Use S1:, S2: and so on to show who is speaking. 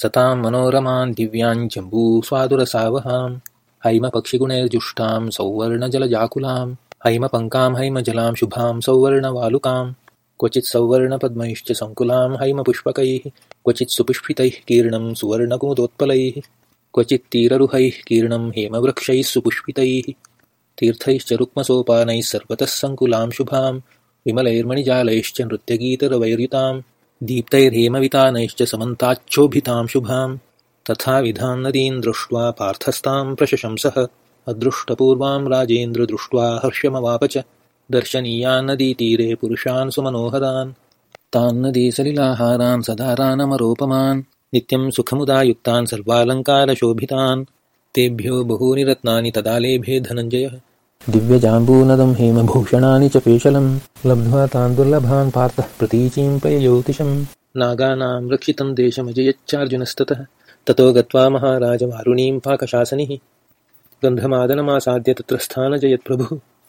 S1: सतां मनोरमान् दिव्याञ्जम्बूस्वादुरसावहां हैमपक्षिगुणैर्जुष्टां सौवर्णजलजाकुलां हैमपङ्कां हैमजलां शुभां सौवर्णवालुकां क्वचित् सौवर्णपद्मैश्च सङ्कुलां हैमपुष्पकैः क्वचित् सुपुष्पितैः कीर्णं सुवर्णकुमुदोत्पलैः क्वचित् तीररुहैः कीर्णं हेमवृक्षैः सुपुष्पितैः तीर्थैश्च रुक्मसोपानैः सर्वतः सङ्कुलां शुभां विमलैर्मणिजालैश्च नृत्यगीतरवैर्युतां दीप्तैर्हेमवितानैश्च समन्ताच्छोभितां शुभां। तथाविधां नदीं दृष्ट्वा पार्थस्तां प्रशशंसः। अदृष्टपूर्वां राजेन्द्र दृष्ट्वा हर्षमवाप च दर्शनीयान् नदीतीरे पुरुषान् सुमनोहरान्। तान् नदीसलिलाहारान् सदारानमरोपमान् नित्यं सुखमुदायुक्तान् सर्वालङ्कारशोभितान्। तेभ्यो बहूनि रत्नानि तदालेभे धनञ्जयः दिव्यजाम्बूनदं हेमभूषणानि च पेशलं लब्ध्वा तान् दुर्लभान् पार्थः प्रतीचीं पयज्योतिषं नागानां रक्षितं देशमजयच्चार्जुनस्ततः। ततो गत्वा महाराजवारुणीं पाकशासनिः। गन्धमादनमासाद्य तत्र स्थानजयत्प्रभुः